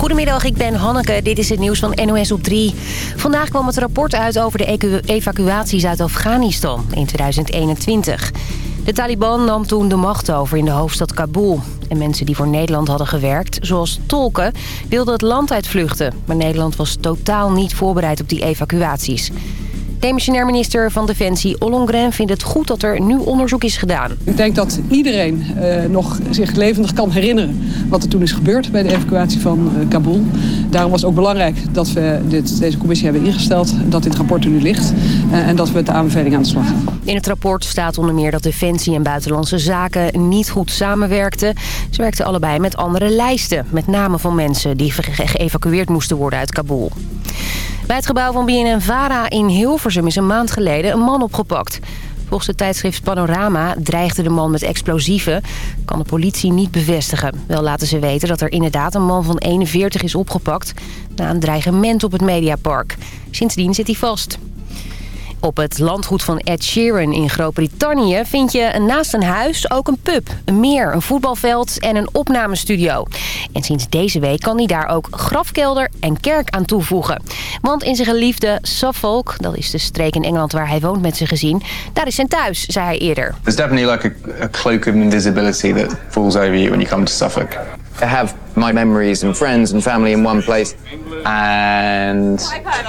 Goedemiddag, ik ben Hanneke. Dit is het nieuws van NOS op 3. Vandaag kwam het rapport uit over de evacuaties uit Afghanistan in 2021. De Taliban nam toen de macht over in de hoofdstad Kabul. En mensen die voor Nederland hadden gewerkt, zoals tolken, wilden het land uitvluchten. Maar Nederland was totaal niet voorbereid op die evacuaties. Demissionair minister van Defensie Ollongren vindt het goed dat er nu onderzoek is gedaan. Ik denk dat iedereen uh, nog zich levendig kan herinneren wat er toen is gebeurd bij de evacuatie van uh, Kabul. Daarom was het ook belangrijk dat we dit, deze commissie hebben ingesteld, dat dit rapport er nu ligt uh, en dat we met de aanbeveling aan de slag gaan. In het rapport staat onder meer dat Defensie en Buitenlandse Zaken niet goed samenwerkten. Ze werkten allebei met andere lijsten, met namen van mensen die geëvacueerd moesten worden uit Kabul. Bij het gebouw van BNN-Vara in Hilversum is een maand geleden een man opgepakt. Volgens het tijdschrift Panorama dreigde de man met explosieven. Kan de politie niet bevestigen. Wel laten ze weten dat er inderdaad een man van 41 is opgepakt... na een dreigement op het Mediapark. Sindsdien zit hij vast. Op het landgoed van Ed Sheeran in Groot-Brittannië vind je naast een huis ook een pub, een meer, een voetbalveld en een opnamestudio. En sinds deze week kan hij daar ook grafkelder en kerk aan toevoegen. Want in zijn geliefde Suffolk, dat is de streek in Engeland waar hij woont met zijn gezin, daar is zijn thuis, zei hij eerder. There's definitely like a, a cloak of invisibility that falls over you when you come to Suffolk. I have my memories and friends and family in one place. And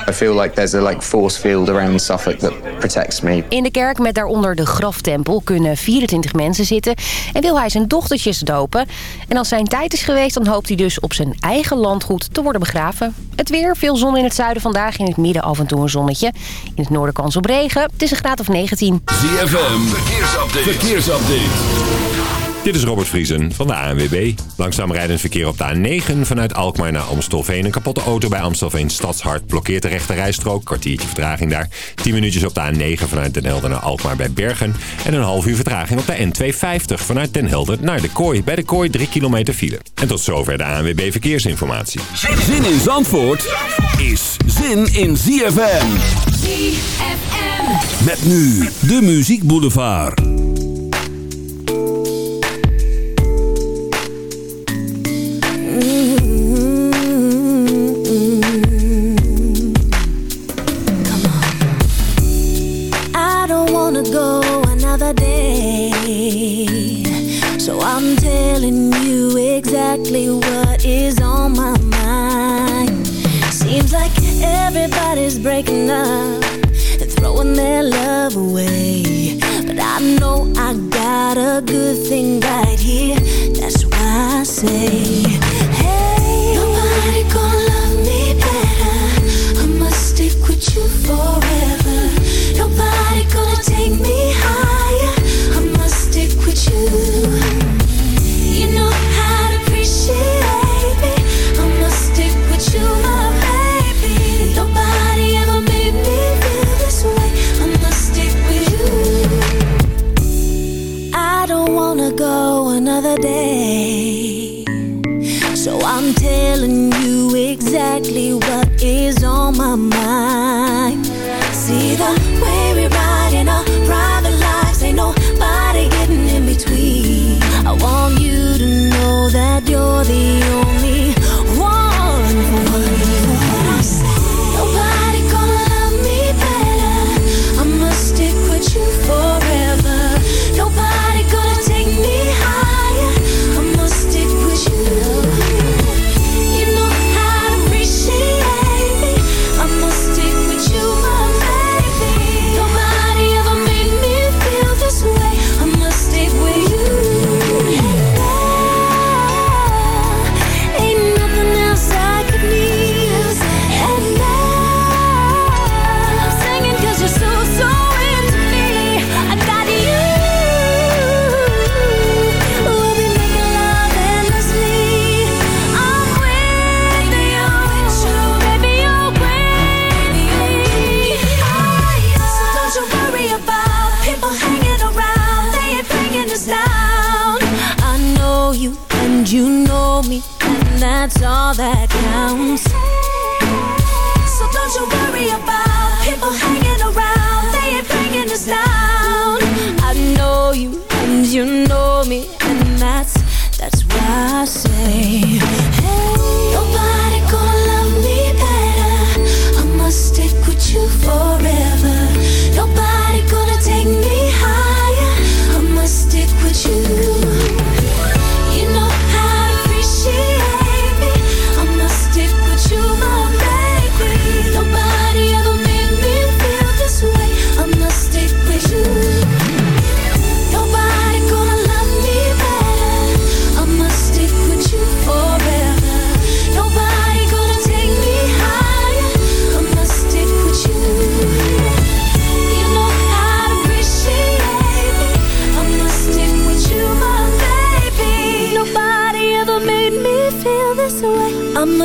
I feel like there's a like force field around Suffolk that protects me. In de kerk met daaronder de graftempel kunnen 24 mensen zitten en wil hij zijn dochtertjes dopen. En als zijn tijd is geweest, dan hoopt hij dus op zijn eigen landgoed te worden begraven. Het weer, veel zon in het zuiden vandaag, in het midden af en toe een zonnetje. In het noorden kans op regen, het is een graad of 19. ZFM, verkeersupdate. verkeersupdate. Dit is Robert Vriesen van de ANWB. Langzaam rijdend verkeer op de A9 vanuit Alkmaar naar Amstelveen. Een kapotte auto bij Amstelveen Stadshart blokkeert de rechte rijstrook. Kwartiertje vertraging daar. 10 minuutjes op de A9 vanuit Den Helder naar Alkmaar bij Bergen. En een half uur vertraging op de N250 vanuit Den Helder naar de Kooi. Bij de Kooi 3 kilometer file. En tot zover de ANWB Verkeersinformatie. Zin in Zandvoort is zin in ZFM. ZFM. Met nu de Muziek Boulevard. Exactly what is on my mind. Seems like everybody's breaking up and throwing their love away. But I know I got a good thing right here. That's why I say, Hey, nobody gonna love me better. I must stick with you forever. Exactly what is on my mind.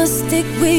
Stick with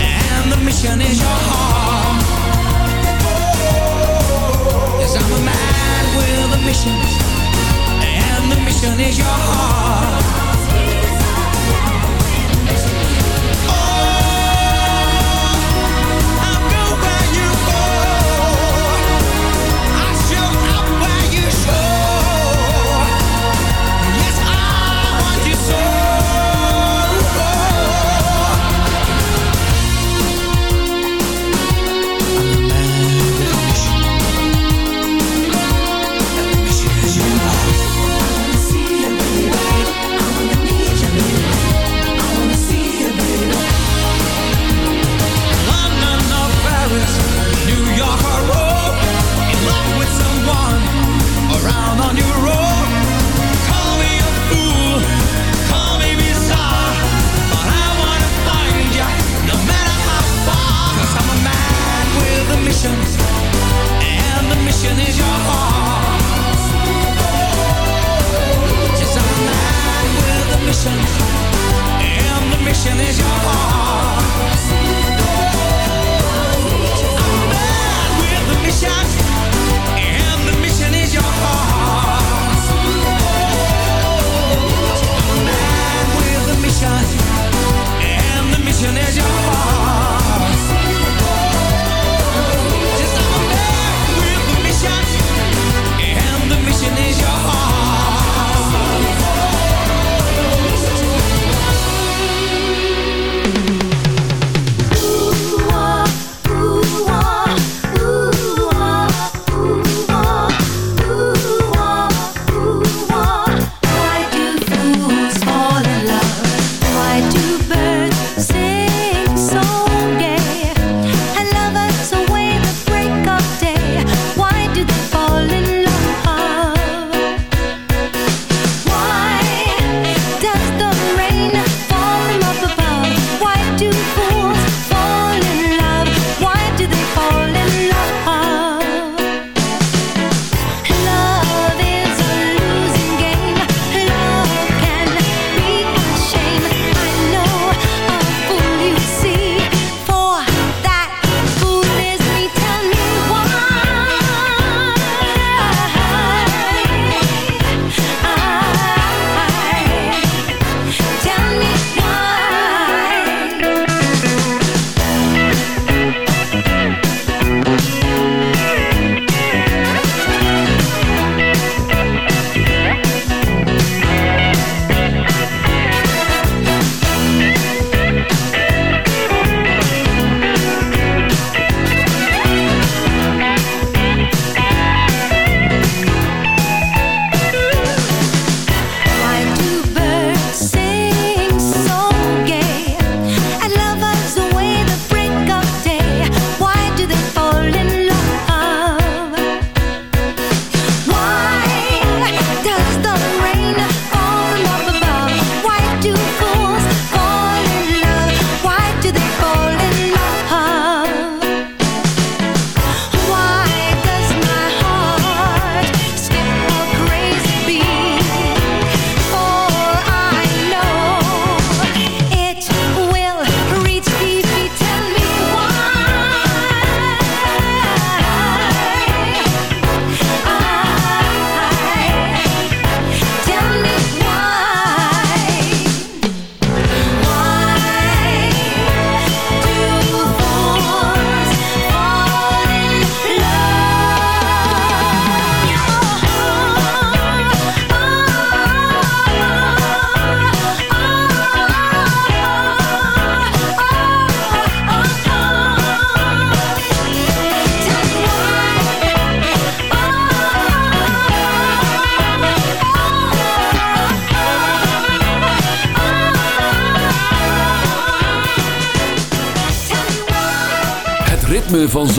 and the mission is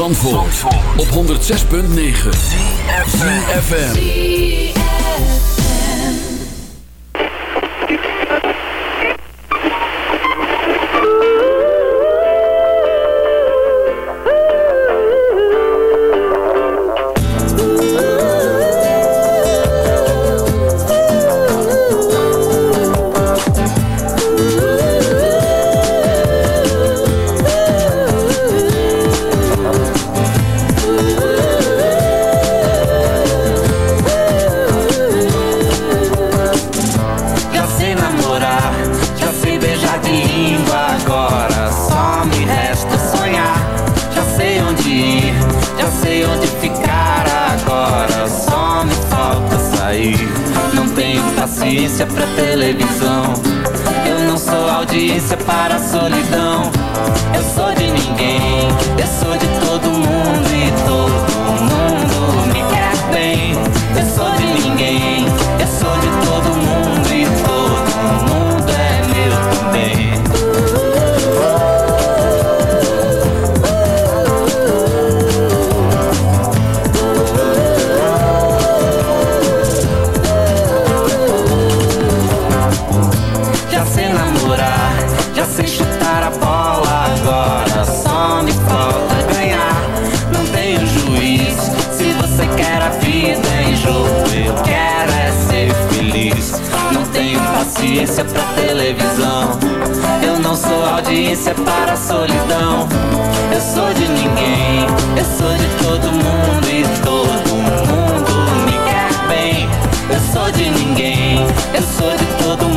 Op 106.9 CFFM saudade separa a solidão. Eu sou de ninguém, eu sou de todo mundo e todo mundo me quer bem. Eu sou de ninguém, eu sou de todo mundo.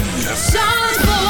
Shine for